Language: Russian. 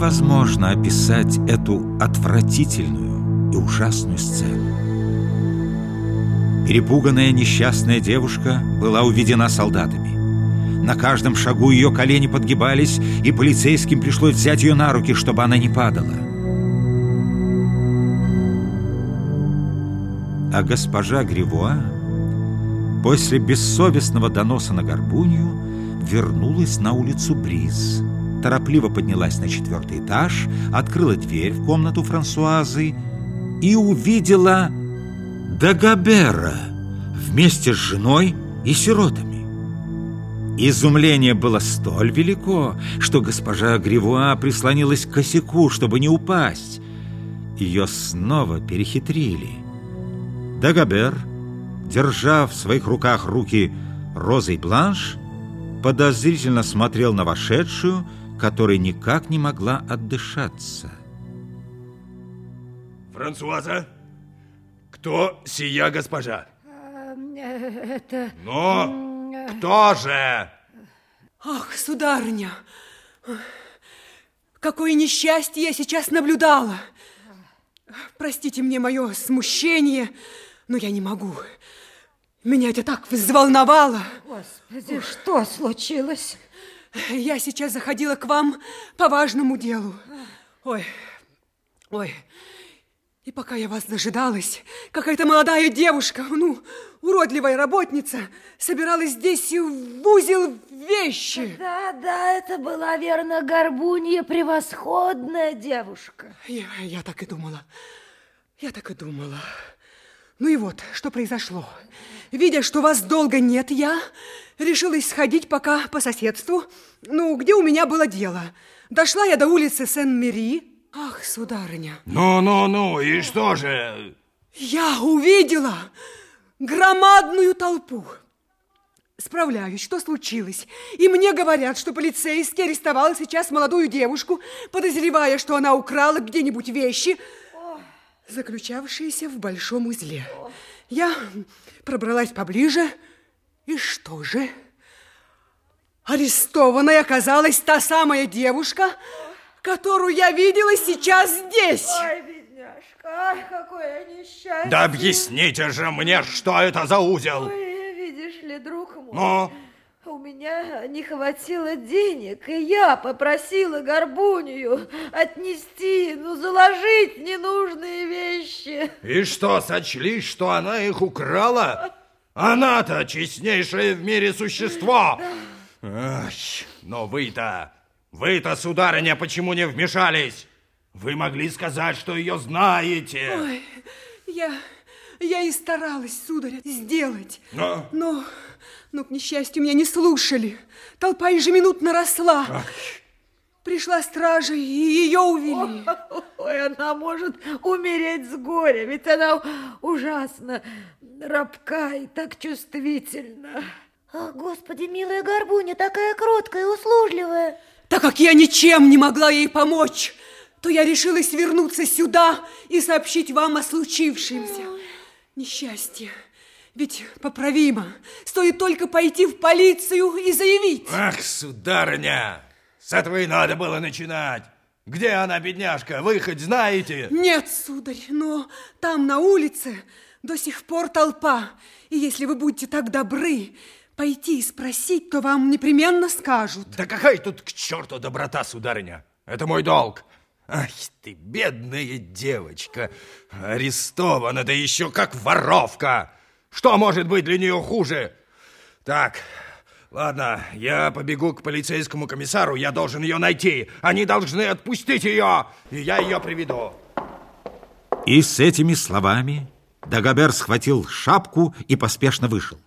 невозможно описать эту отвратительную и ужасную сцену. Перепуганная несчастная девушка была уведена солдатами. На каждом шагу ее колени подгибались, и полицейским пришлось взять ее на руки, чтобы она не падала. А госпожа Гривуа после бессовестного доноса на Горбунью вернулась на улицу Бриз, торопливо поднялась на четвертый этаж, открыла дверь в комнату Франсуазы и увидела Дагабера вместе с женой и сиротами. Изумление было столь велико, что госпожа Гривуа прислонилась к косяку, чтобы не упасть. Ее снова перехитрили. Дагобер, держа в своих руках руки розой бланш, подозрительно смотрел на вошедшую, которая никак не могла отдышаться. Франсуаза, кто сия госпожа? Э, это... Но... Кто же? Ах, сударыня, какое несчастье я сейчас наблюдала. Простите мне мое смущение, но я не могу. Меня это так взволновало. Господи, Ух. что случилось? Я сейчас заходила к вам по важному делу. Ой, ой, и пока я вас дожидалась, какая-то молодая девушка, ну, уродливая работница, собиралась здесь в узел вещи. Да, да, это была, верно, горбунья, превосходная девушка. Я, я так и думала, я так и думала. Ну и вот, что произошло. Видя, что вас долго нет, я решилась сходить пока по соседству, ну, где у меня было дело. Дошла я до улицы Сен-Мери, Ах, сударыня. Ну-ну-ну, и что же? Я увидела громадную толпу. Справляюсь, что случилось. И мне говорят, что полицейский арестовал сейчас молодую девушку, подозревая, что она украла где-нибудь вещи, заключавшиеся в большом узле. Я пробралась поближе, и что же? Арестованной оказалась та самая девушка, которую я видела сейчас здесь. Ой, бедняжка, ай, какое несчастье. Да объясните же мне, что это за узел. Ой, видишь ли, друг мой. Но... Меня не хватило денег, и я попросила Горбунью отнести, ну, заложить ненужные вещи. И что, сочли, что она их украла? Она-то честнейшее в мире существо. Ах, но вы-то вы-то, сударыня, почему не вмешались? Вы могли сказать, что ее знаете. Ой, я, я и старалась, сударь, сделать. Но? Но, но, к несчастью, меня не слушали. Толпа ежеминутно росла. Ах. Пришла стража, и ее увели. Ой, она может умереть с горя, ведь она ужасно рабка и так чувствительна. Ах, Господи, милая Горбуня, такая кроткая и услужливая. Так как я ничем не могла ей помочь, то я решилась вернуться сюда и сообщить вам о случившемся. Несчастье. Ведь поправимо. Стоит только пойти в полицию и заявить. Ах, сударыня, с этого и надо было начинать. Где она, бедняжка? Вы хоть знаете? Нет, сударь, но там на улице до сих пор толпа. И если вы будете так добры, пойти и спросить, то вам непременно скажут. Да какая тут к черту доброта, сударыня? Это мой долг. Ах ты, бедная девочка, арестована, да еще как воровка. Что может быть для нее хуже? Так, ладно, я побегу к полицейскому комиссару, я должен ее найти. Они должны отпустить ее, и я ее приведу. И с этими словами Дагобер схватил шапку и поспешно вышел.